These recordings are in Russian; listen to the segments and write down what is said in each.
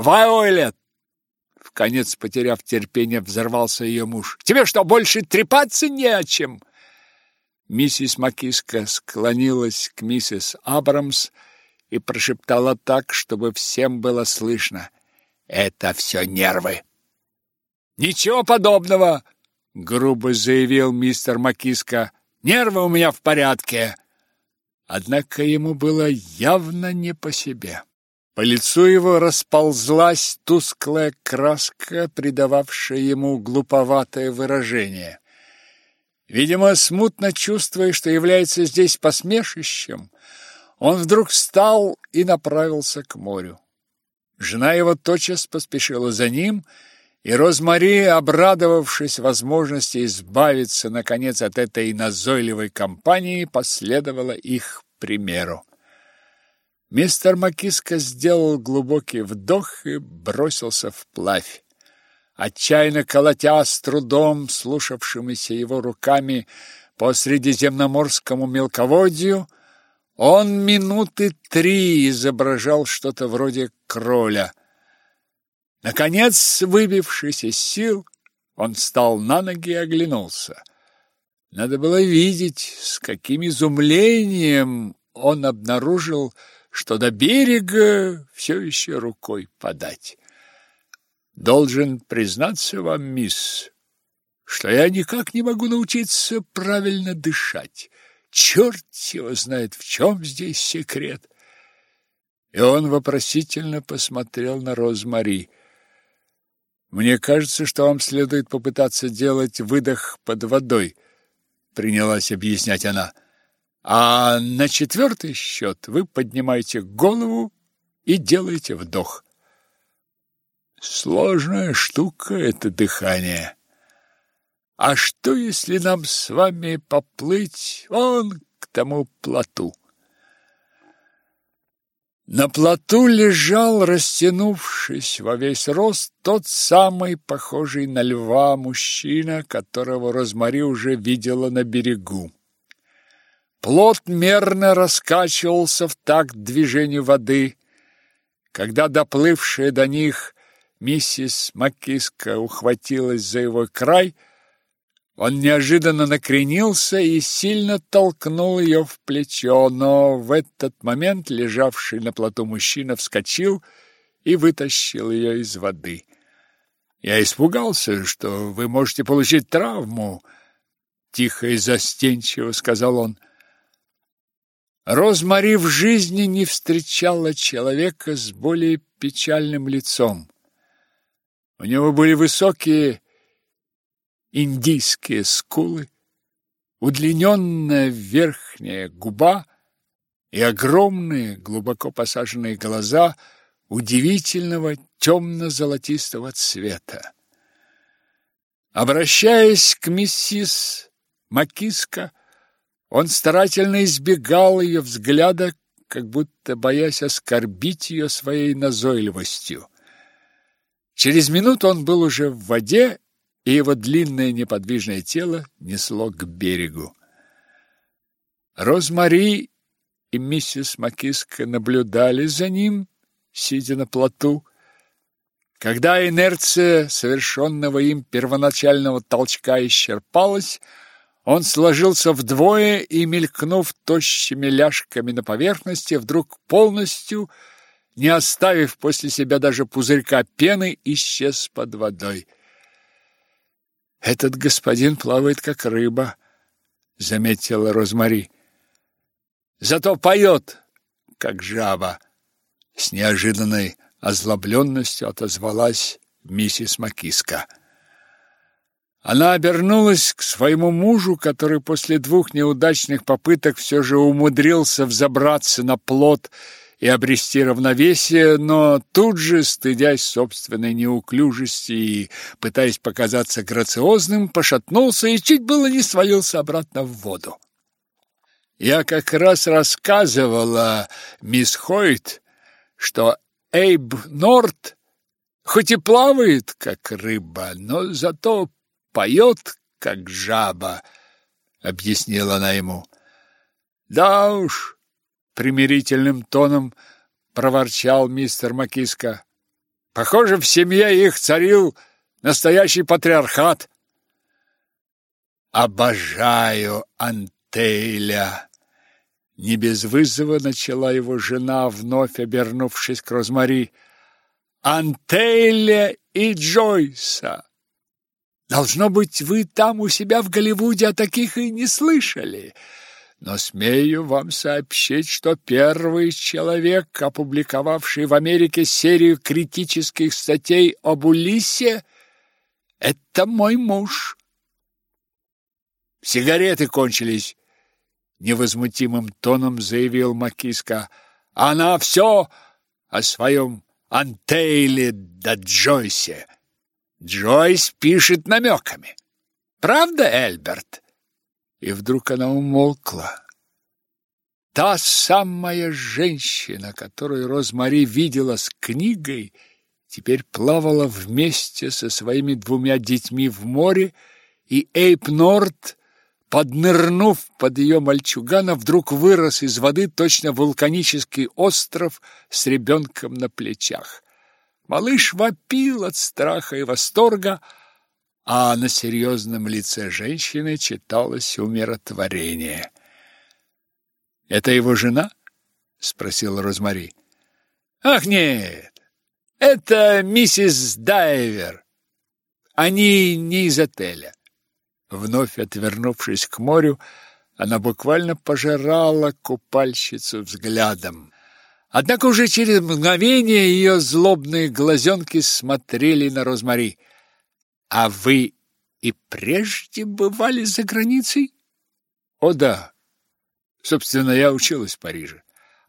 Вайолет!» В конец, потеряв терпение, взорвался ее муж. «Тебе что, больше трепаться не о чем?» Миссис Макиска склонилась к миссис Абрамс и прошептала так, чтобы всем было слышно. «Это все нервы!» «Ничего подобного!» — грубо заявил мистер Макиска. «Нервы у меня в порядке!» Однако ему было явно не по себе. По лицу его расползлась тусклая краска, придававшая ему глуповатое выражение. Видимо, смутно чувствуя, что является здесь посмешищем, он вдруг встал и направился к морю. Жена его тотчас поспешила за ним, и Розмари, обрадовавшись возможности избавиться, наконец, от этой назойливой компании, последовала их примеру. Мистер Макиска сделал глубокий вдох и бросился вплавь. Отчаянно колотя с трудом, слушавшимися его руками по средиземноморскому мелководью, он минуты три изображал что-то вроде кроля. Наконец, выбившись из сил, он встал на ноги и оглянулся. Надо было видеть, с каким изумлением он обнаружил, что до берега все еще рукой подать. Должен признаться вам, мисс, что я никак не могу научиться правильно дышать. Черт его знает, в чем здесь секрет. И он вопросительно посмотрел на Розмари. Мне кажется, что вам следует попытаться делать выдох под водой, принялась объяснять она. А на четвертый счет вы поднимаете голову и делаете вдох. Сложная штука это дыхание. А что, если нам с вами поплыть вон к тому плоту? На плоту лежал, растянувшись во весь рост, тот самый, похожий на льва, мужчина, которого Розмари уже видела на берегу. Плот мерно раскачивался в такт движению воды. Когда доплывшая до них миссис Макиска ухватилась за его край, он неожиданно накренился и сильно толкнул ее в плечо, но в этот момент лежавший на плоту мужчина вскочил и вытащил ее из воды. «Я испугался, что вы можете получить травму», — тихо и застенчиво сказал он. Розмари в жизни не встречала человека с более печальным лицом. У него были высокие индийские скулы, удлиненная верхняя губа и огромные глубоко посаженные глаза удивительного темно-золотистого цвета. Обращаясь к миссис Макиска, он старательно избегал ее взгляда, как будто боясь оскорбить ее своей назойливостью. Через минуту он был уже в воде, и его длинное неподвижное тело несло к берегу. Розмари и миссис Макиска наблюдали за ним, сидя на плоту. Когда инерция совершенного им первоначального толчка исчерпалась, он сложился вдвое и, мелькнув тощими ляжками на поверхности, вдруг полностью, не оставив после себя даже пузырька пены, исчез под водой. «Этот господин плавает, как рыба», — заметила Розмари. «Зато поет, как жаба», — с неожиданной озлобленностью отозвалась миссис Макиска. Она обернулась к своему мужу, который после двух неудачных попыток все же умудрился взобраться на плот и обрести равновесие, но тут же, стыдясь собственной неуклюжести и пытаясь показаться грациозным, пошатнулся и чуть было не свалился обратно в воду. Я как раз рассказывала мисс Хойт, что Эйб Норт хоть и плавает, как рыба, но зато поет, как жаба, — объяснила она ему. — Да уж, — примирительным тоном проворчал мистер Макиска. Похоже, в семье их царил настоящий патриархат. Обожаю Антейля. Не без вызова начала его жена, вновь обернувшись к Розмари. Антейля и Джойса. Должно быть, вы там у себя в Голливуде о таких и не слышали. Но смею вам сообщить, что первый человек, опубликовавший в Америке серию критических статей об Улисе, это мой муж. Сигареты кончились, невозмутимым тоном заявил Макиска. Она все о своем Антейле да Джойсе. Джойс пишет намеками. Правда, Эльберт? И вдруг она умолкла. Та самая женщина, которую Розмари видела с книгой, теперь плавала вместе со своими двумя детьми в море, и Эйп Норт, поднырнув под ее мальчугана, вдруг вырос из воды точно вулканический остров с ребенком на плечах. Малыш вопил от страха и восторга, а на серьезном лице женщины читалось умиротворение. «Это его жена?» — спросила Розмари. «Ах, нет, это миссис Дайвер. Они не из отеля». Вновь отвернувшись к морю, она буквально пожирала купальщицу взглядом. Однако уже через мгновение ее злобные глазенки смотрели на Розмари. «А вы и прежде бывали за границей?» «О да. Собственно, я училась в Париже».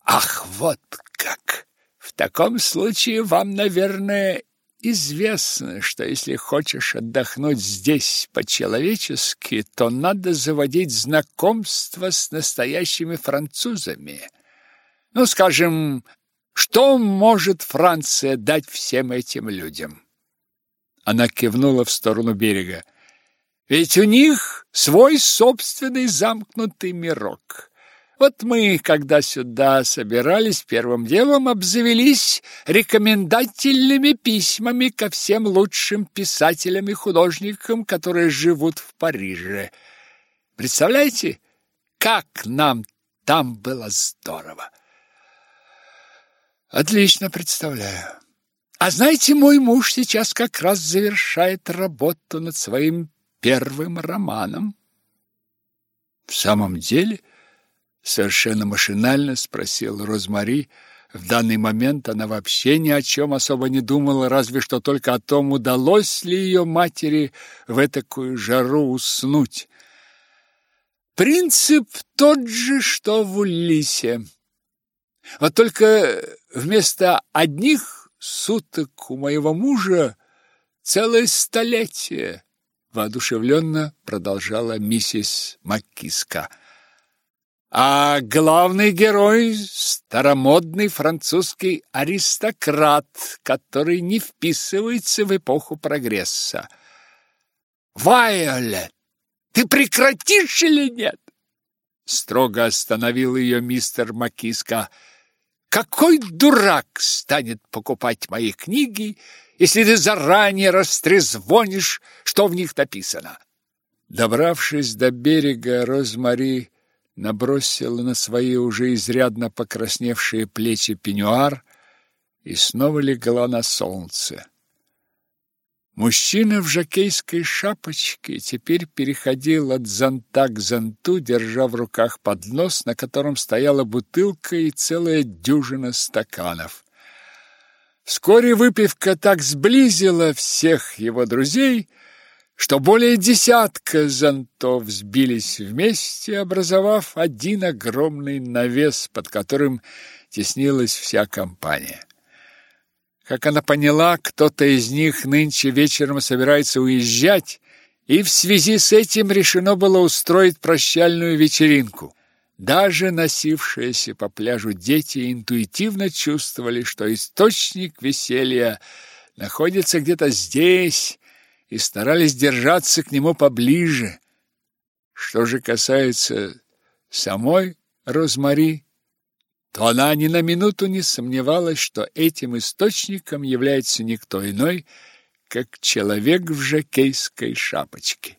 «Ах, вот как! В таком случае вам, наверное, известно, что если хочешь отдохнуть здесь по-человечески, то надо заводить знакомство с настоящими французами». Ну, скажем, что может Франция дать всем этим людям? Она кивнула в сторону берега. Ведь у них свой собственный замкнутый мирок. Вот мы, когда сюда собирались, первым делом обзавелись рекомендательными письмами ко всем лучшим писателям и художникам, которые живут в Париже. Представляете, как нам там было здорово! Отлично представляю. А знаете, мой муж сейчас как раз завершает работу над своим первым романом. В самом деле, совершенно машинально спросил Розмари. В данный момент она вообще ни о чем особо не думала, разве что только о том, удалось ли ее матери в такую жару уснуть. Принцип тот же, что в Улисе. Вот только вместо одних суток у моего мужа целое столетие, воодушевленно продолжала миссис Маккиска. А главный герой – старомодный французский аристократ, который не вписывается в эпоху прогресса. «Вайолет, ты прекратишь или нет?» Строго остановил ее мистер Макиска – какой дурак станет покупать мои книги, если ты заранее растрезвонишь, что в них написано? Добравшись до берега, Розмари набросила на свои уже изрядно покрасневшие плечи пеньюар и снова легла на солнце. Мужчина в жакейской шапочке теперь переходил от зонта к зонту, держа в руках поднос, на котором стояла бутылка и целая дюжина стаканов. Вскоре выпивка так сблизила всех его друзей, что более десятка зонтов сбились вместе, образовав один огромный навес, под которым теснилась вся компания. Как она поняла, кто-то из них нынче вечером собирается уезжать, и в связи с этим решено было устроить прощальную вечеринку. Даже носившиеся по пляжу дети интуитивно чувствовали, что источник веселья находится где-то здесь, и старались держаться к нему поближе. Что же касается самой Розмари, то она ни на минуту не сомневалась, что этим источником является никто иной, как человек в жакейской шапочке.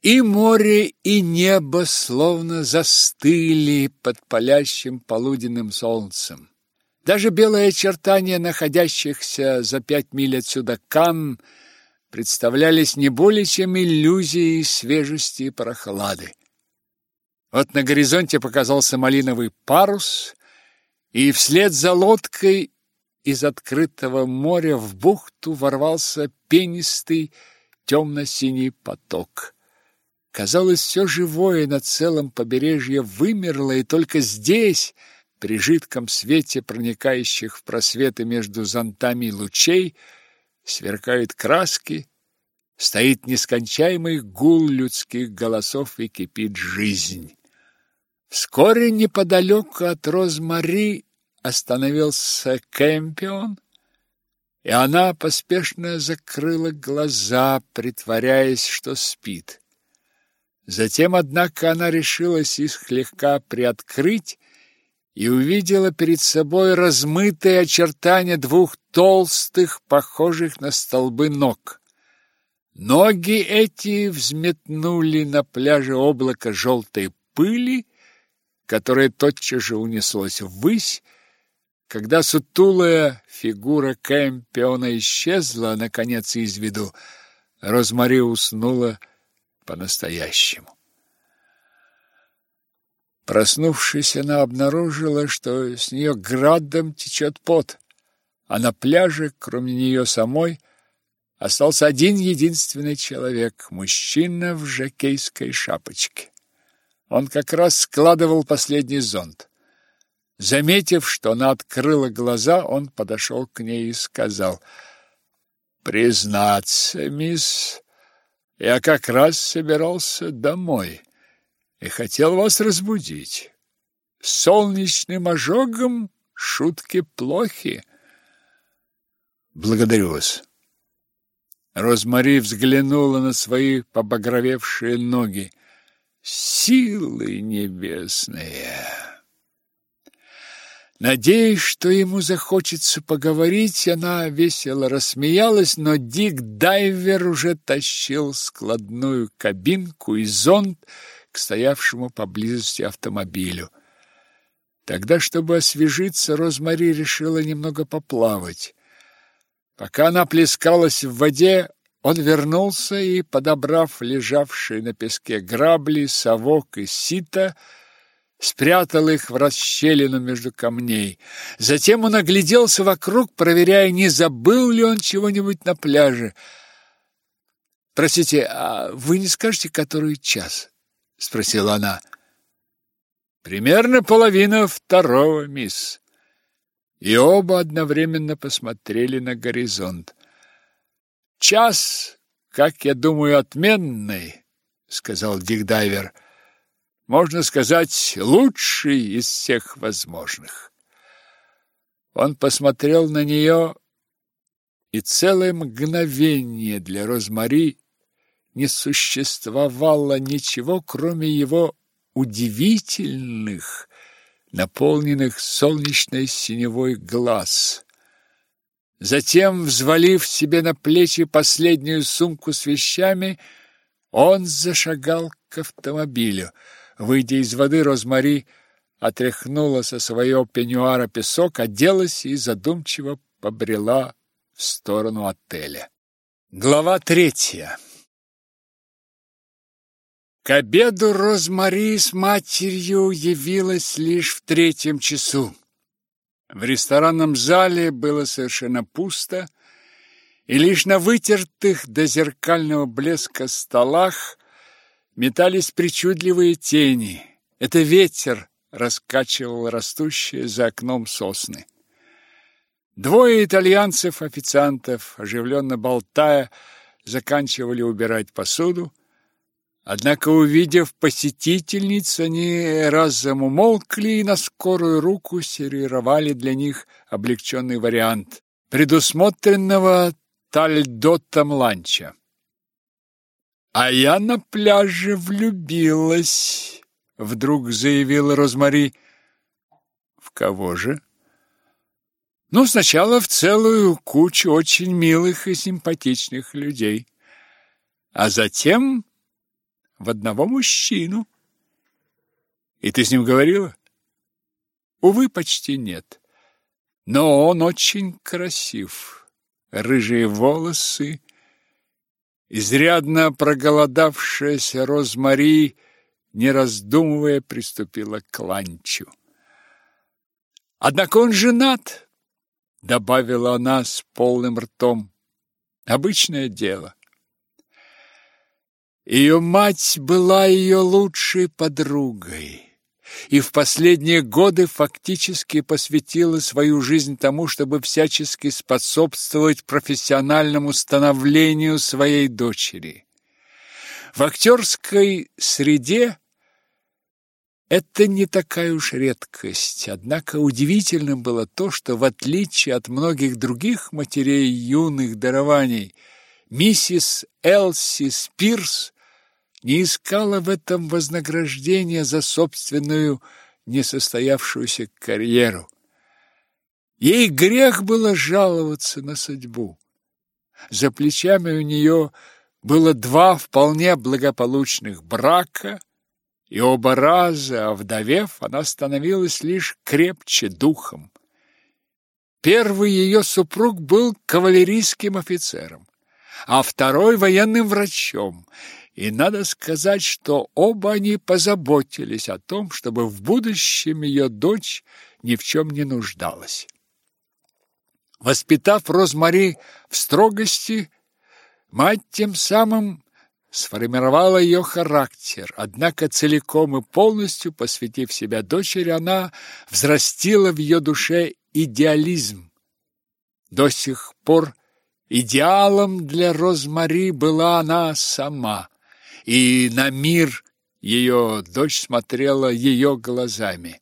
И море, и небо словно застыли под палящим полуденным солнцем. Даже белые очертания находящихся за пять миль отсюда Кан представлялись не более чем иллюзией свежести и прохлады. Вот на горизонте показался малиновый парус, и вслед за лодкой из открытого моря в бухту ворвался пенистый темно-синий поток. Казалось, все живое на целом побережье вымерло, и только здесь, при жидком свете проникающих в просветы между зонтами лучей, сверкают краски, стоит нескончаемый гул людских голосов и кипит жизнь. Вскоре неподалеку от Розмари остановился Кэмпион, и она поспешно закрыла глаза, притворяясь, что спит. Затем, однако, она решилась их слегка приоткрыть и увидела перед собой размытые очертания двух толстых, похожих на столбы ног. Ноги эти взметнули на пляже облако желтой пыли, которое тотчас же унеслось ввысь, когда сутулая фигура Кэмпиона исчезла, наконец, из виду, Розмари уснула по-настоящему. Проснувшись, она обнаружила, что с нее градом течет пот, а на пляже, кроме нее самой, остался один единственный человек – мужчина в жакейской шапочке. Он как раз складывал последний зонт. Заметив, что она открыла глаза, он подошел к ней и сказал, «Признаться, мисс, я как раз собирался домой и хотел вас разбудить. С солнечным ожогом шутки плохи». «Благодарю вас». Розмари взглянула на свои побагровевшие ноги силы небесные. Надеясь, что ему захочется поговорить, она весело рассмеялась, но Дик Дайвер уже тащил складную кабинку и зонт к стоявшему поблизости автомобилю. Тогда, чтобы освежиться, Розмари решила немного поплавать. Пока она плескалась в воде, он вернулся и, подобрав лежавшие на песке грабли, совок и сито, спрятал их в расщелину между камней. Затем он огляделся вокруг, проверяя, не забыл ли он чего-нибудь на пляже. «Простите, а вы не скажете, который час?» — спросила она. «Примерно половина второго, мисс». И оба одновременно посмотрели на горизонт. Час, как я думаю, отменный, сказал Дигдайвер. Можно сказать, лучший из всех возможных. Он посмотрел на нее, и целое мгновение для Розмари не существовало ничего, кроме его удивительных, наполненных солнечной синевой глаз. Затем, взвалив себе на плечи последнюю сумку с вещами, он зашагал к автомобилю. Выйдя из воды, Розмари отряхнула со своего пеньюара песок, оделась и задумчиво побрела в сторону отеля. Глава третья К обеду Розмари с матерью явилась лишь в третьем часу. В ресторанном зале было совершенно пусто, и лишь на вытертых до зеркального блеска столах метались причудливые тени. Это ветер раскачивал растущие за окном сосны. Двое итальянцев-официантов, оживленно болтая, заканчивали убирать посуду. Однако, увидев посетительниц, они разом умолкли и на скорую руку сервировали для них облегченный вариант предусмотренного тальдотом ланча. «А я на пляже влюбилась», — вдруг заявила Розмари. кого же? Ну, сначала в целую кучу очень милых и симпатичных людей, а затем в одного мужчину. И ты с ним говорила? Увы, почти нет. Но он очень красив. Рыжие волосы, изрядно проголодавшаяся Розмари, не раздумывая, приступила к ланчу. Однако он женат, добавила она с полным ртом. Обычное дело. Ее мать была ее лучшей подругой и в последние годы фактически посвятила свою жизнь тому, чтобы всячески способствовать профессиональному становлению своей дочери. В актерской среде это не такая уж редкость, однако удивительным было то, что в отличие от многих других матерей юных дарований, миссис Элси Спирс не искала в этом вознаграждения за собственную несостоявшуюся карьеру. Ей грех было жаловаться на судьбу. За плечами у нее было два вполне благополучных брака, и оба раза, овдовев, она становилась лишь крепче духом. Первый ее супруг был кавалерийским офицером, а второй военным врачом, и надо сказать, что оба они позаботились о том, чтобы в будущем ее дочь ни в чем не нуждалась. Воспитав Розмари в строгости, мать тем самым сформировала ее характер, однако целиком и полностью посвятив себя дочери, она взрастила в ее душе идеализм. До сих пор идеалом для Розмари была она сама и на мир ее дочь смотрела ее глазами.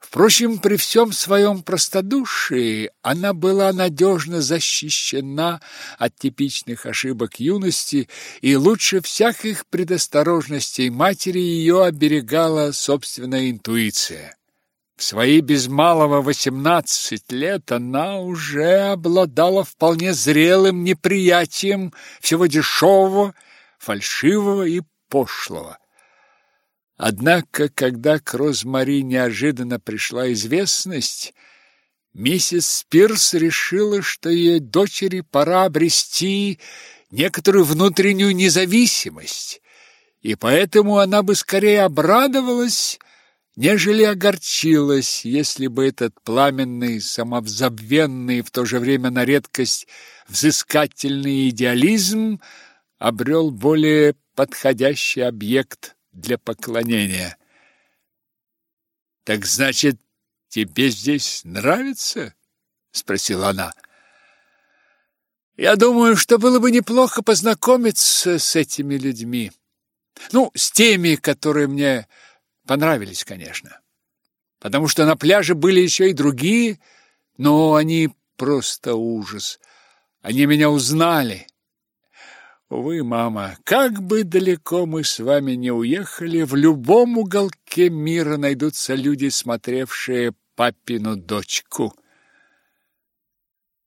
Впрочем, при всем своем простодушии она была надежно защищена от типичных ошибок юности, и лучше всяких предосторожностей матери ее оберегала собственная интуиция. В свои без малого восемнадцать лет она уже обладала вполне зрелым неприятием всего дешевого фальшивого и пошлого. Однако, когда к Розмари неожиданно пришла известность, миссис Спирс решила, что ей дочери пора обрести некоторую внутреннюю независимость, и поэтому она бы скорее обрадовалась, нежели огорчилась, если бы этот пламенный, самовзабвенный, в то же время на редкость взыскательный идеализм – обрел более подходящий объект для поклонения. «Так значит, тебе здесь нравится?» — спросила она. «Я думаю, что было бы неплохо познакомиться с этими людьми. Ну, с теми, которые мне понравились, конечно. Потому что на пляже были еще и другие, но они просто ужас. Они меня узнали». Увы, мама, как бы далеко мы с вами не уехали, в любом уголке мира найдутся люди, смотревшие папину дочку.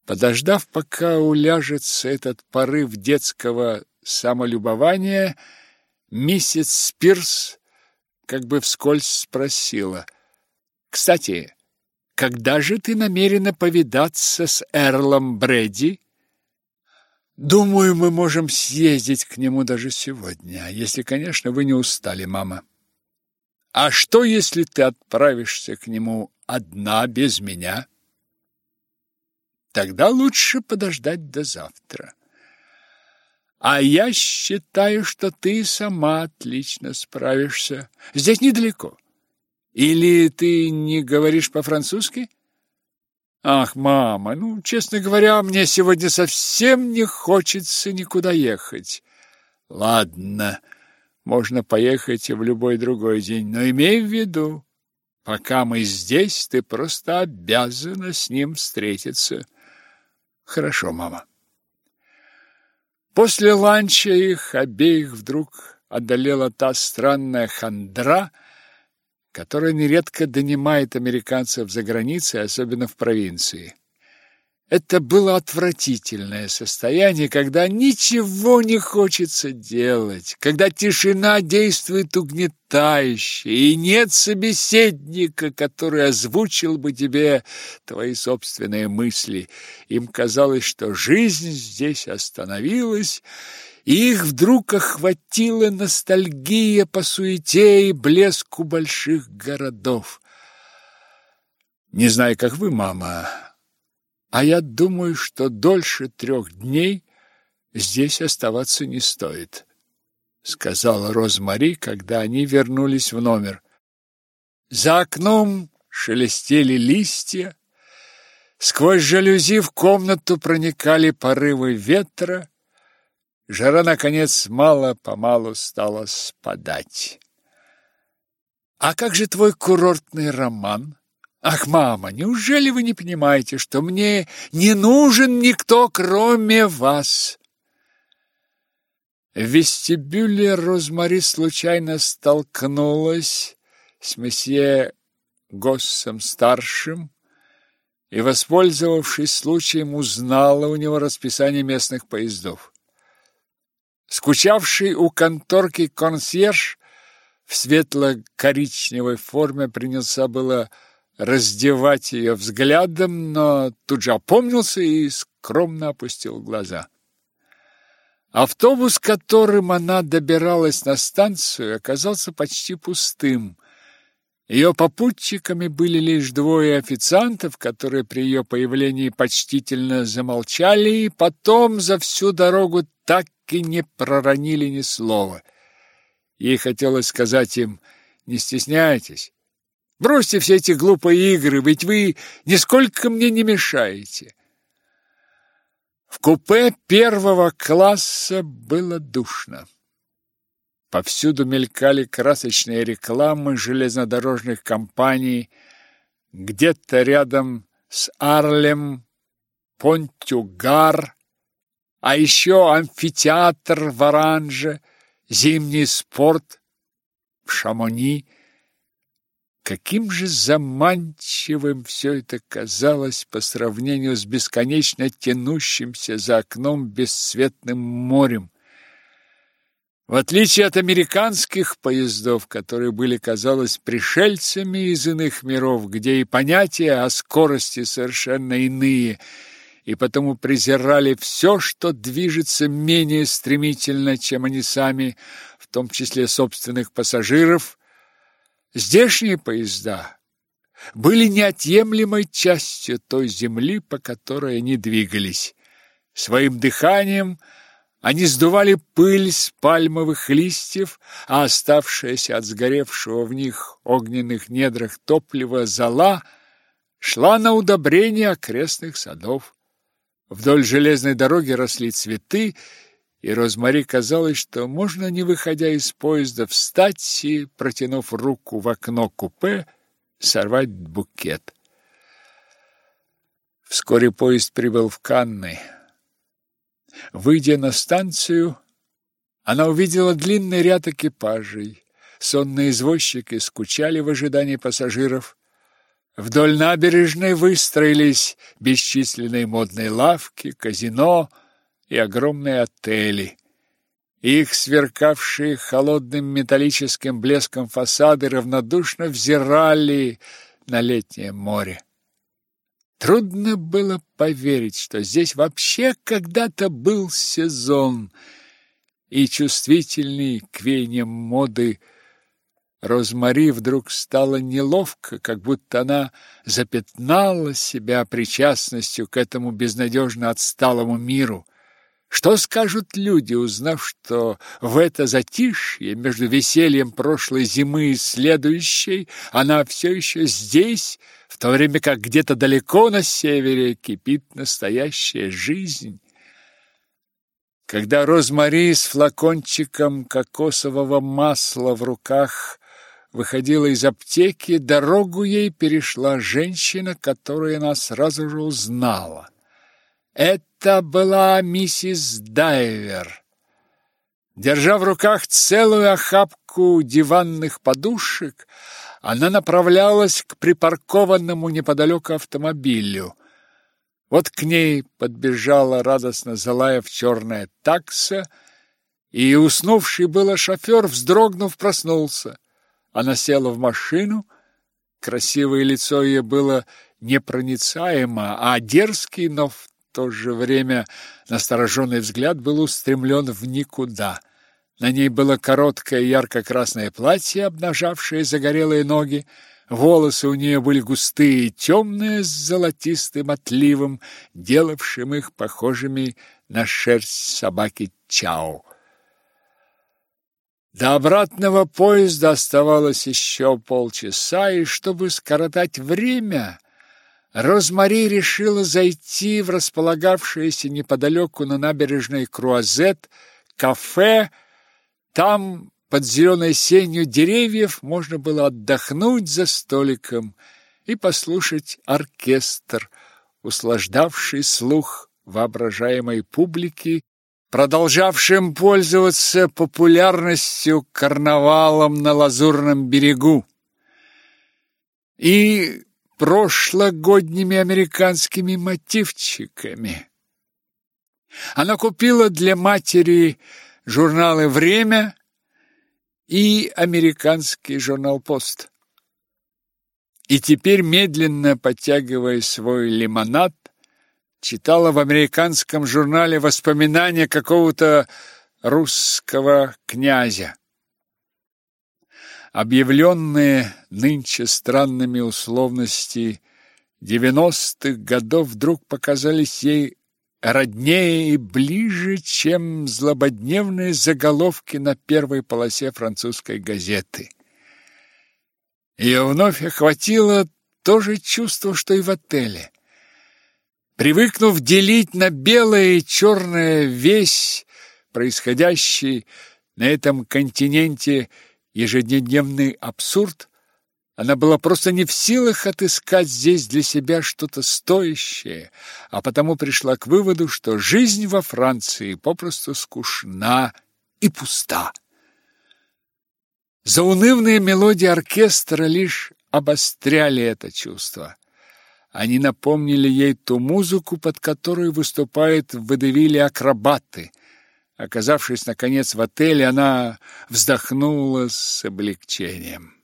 Подождав, пока уляжется этот порыв детского самолюбования, миссис Спирс как бы вскользь спросила. «Кстати, когда же ты намерена повидаться с Эрлом Брэди?» Думаю, мы можем съездить к нему даже сегодня, если, конечно, вы не устали, мама. А что, если ты отправишься к нему одна, без меня? Тогда лучше подождать до завтра. А я считаю, что ты сама отлично справишься. Здесь недалеко. Или ты не говоришь по-французски? Ах, мама, ну, честно говоря, мне сегодня совсем не хочется никуда ехать. Ладно, можно поехать и в любой другой день, но имей в виду, пока мы здесь, ты просто обязана с ним встретиться. Хорошо, мама. После ланча их обеих вдруг одолела та странная хандра, которая нередко донимает американцев за границей, особенно в провинции. Это было отвратительное состояние, когда ничего не хочется делать, когда тишина действует угнетающе, и нет собеседника, который озвучил бы тебе твои собственные мысли. Им казалось, что жизнь здесь остановилась, и их вдруг охватила ностальгия по суете и блеску больших городов. Не знаю, как вы, мама, а я думаю, что дольше трех дней здесь оставаться не стоит, сказала Розмари, когда они вернулись в номер. За окном шелестели листья, сквозь жалюзи в комнату проникали порывы ветра, жара, наконец, мало-помалу стала спадать. «А как же твой курортный роман?» Ах, мама, неужели вы не понимаете, что мне не нужен никто, кроме вас? В вестибюле Розмари случайно столкнулась с месье Госсом-старшим и, воспользовавшись случаем, узнала у него расписание местных поездов. Скучавший у конторки консьерж в светло-коричневой форме принялся было раздевать ее взглядом, но тут же опомнился и скромно опустил глаза. Автобус, которым она добиралась на станцию, оказался почти пустым. Ее попутчиками были лишь двое официантов, которые при ее появлении почтительно замолчали и потом за всю дорогу так и не проронили ни слова. Ей хотелось сказать им «Не стесняйтесь, Бросьте все эти глупые игры, ведь вы нисколько мне не мешаете. В купе первого класса было душно. Повсюду мелькали красочные рекламы железнодорожных компаний. Где-то рядом с Арлем Понтюгар, а еще амфитеатр в Оранже, зимний спорт в Шамони – Каким же заманчивым все это казалось по сравнению с бесконечно тянущимся за окном бесцветным морем. В отличие от американских поездов, которые были, казалось, пришельцами из иных миров, где и понятия о скорости совершенно иные, и потому презирали все, что движется менее стремительно, чем они сами, в том числе собственных пассажиров, Здешние поезда были неотъемлемой частью той земли, по которой они двигались. Своим дыханием они сдували пыль с пальмовых листьев, а оставшаяся от сгоревшего в них огненных недрах топлива зола шла на удобрение окрестных садов. Вдоль железной дороги росли цветы, и Розмари казалось, что можно, не выходя из поезда, встать и, протянув руку в окно купе, сорвать букет. Вскоре поезд прибыл в Канны. Выйдя на станцию, она увидела длинный ряд экипажей. Сонные извозчики скучали в ожидании пассажиров. Вдоль набережной выстроились бесчисленные модные лавки, казино — и огромные отели. Их сверкавшие холодным металлическим блеском фасады равнодушно взирали на летнее море. Трудно было поверить, что здесь вообще когда-то был сезон, и чувствительный к веяниям моды Розмари вдруг стало неловко, как будто она запятнала себя причастностью к этому безнадежно отсталому миру. Что скажут люди, узнав, что в это затишье между весельем прошлой зимы и следующей она все еще здесь, в то время как где-то далеко на севере кипит настоящая жизнь? Когда Розмари с флакончиком кокосового масла в руках выходила из аптеки, дорогу ей перешла женщина, которую она сразу же узнала. Это была миссис Дайвер. Держа в руках целую охапку диванных подушек, она направлялась к припаркованному неподалеку автомобилю. Вот к ней подбежала радостно залаяв черная такса, и уснувший было шофер, вздрогнув, проснулся. Она села в машину, красивое лицо ее было непроницаемо, а дерзкий, но в то же время настороженный взгляд был устремлен в никуда. На ней было короткое ярко-красное платье, обнажавшее загорелые ноги. Волосы у нее были густые и темные, с золотистым отливом, делавшим их похожими на шерсть собаки Чао. До обратного поезда оставалось еще полчаса, и чтобы скоротать время, Розмари решила зайти в располагавшееся неподалеку на набережной Круазет кафе там, под зеленой сенью деревьев, можно было отдохнуть за столиком и послушать оркестр, услаждавший слух воображаемой публики, продолжавшим пользоваться популярностью карнавалом на Лазурном берегу. И прошлогодними американскими мотивчиками. Она купила для матери журналы «Время» и американский журнал «Пост». И теперь, медленно подтягивая свой лимонад, читала в американском журнале воспоминания какого-то русского князя. Объявленные нынче странными условности девяностых годов вдруг показались ей роднее и ближе, чем злободневные заголовки на первой полосе французской газеты. Ее вновь охватило то же чувство, что и в отеле. Привыкнув делить на белое и черное весь происходящий на этом континенте ежедневный абсурд, она была просто не в силах отыскать здесь для себя что-то стоящее, а потому пришла к выводу, что жизнь во Франции попросту скучна и пуста. Заунывные мелодии оркестра лишь обостряли это чувство. Они напомнили ей ту музыку, под которую выступают в водевиле акробаты. Оказавшись, наконец, в отеле, она вздохнула с облегчением.